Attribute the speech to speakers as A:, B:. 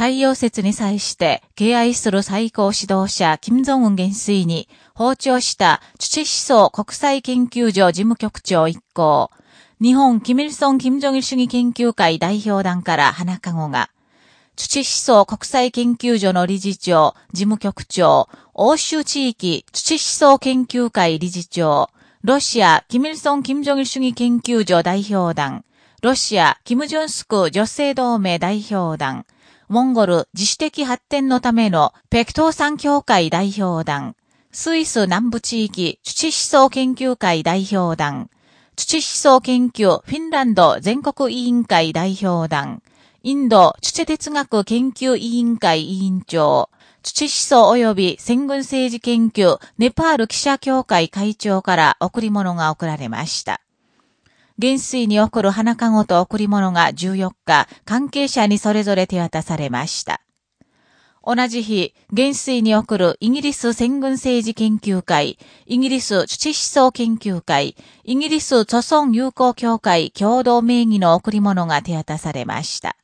A: 太陽節に際して敬愛する最高指導者、金正恩元帥に訪朝した土思想国際研究所事務局長一行、日本キミルソン・キム・ジョギル主義研究会代表団から花籠が、土思想国際研究所の理事長、事務局長、欧州地域土思想研究会理事長、ロシア、キミルソン・キム・ジョギル主義研究所代表団、ロシア、キム・ジョンスク女性同盟代表団、モンゴル自主的発展のためのペクトー産協会代表団、スイス南部地域土思想研究会代表団、土思想研究フィンランド全国委員会代表団、インド土哲学研究委員会委員長、土思想及び戦軍政治研究ネパール記者協会会長から贈り物が贈られました。元帥に送る花籠と贈り物が14日、関係者にそれぞれ手渡されました。同じ日、元帥に送るイギリス戦軍政治研究会、イギリス土思想研究会、イギリス著村友好協会共同名義の贈り物が手渡されました。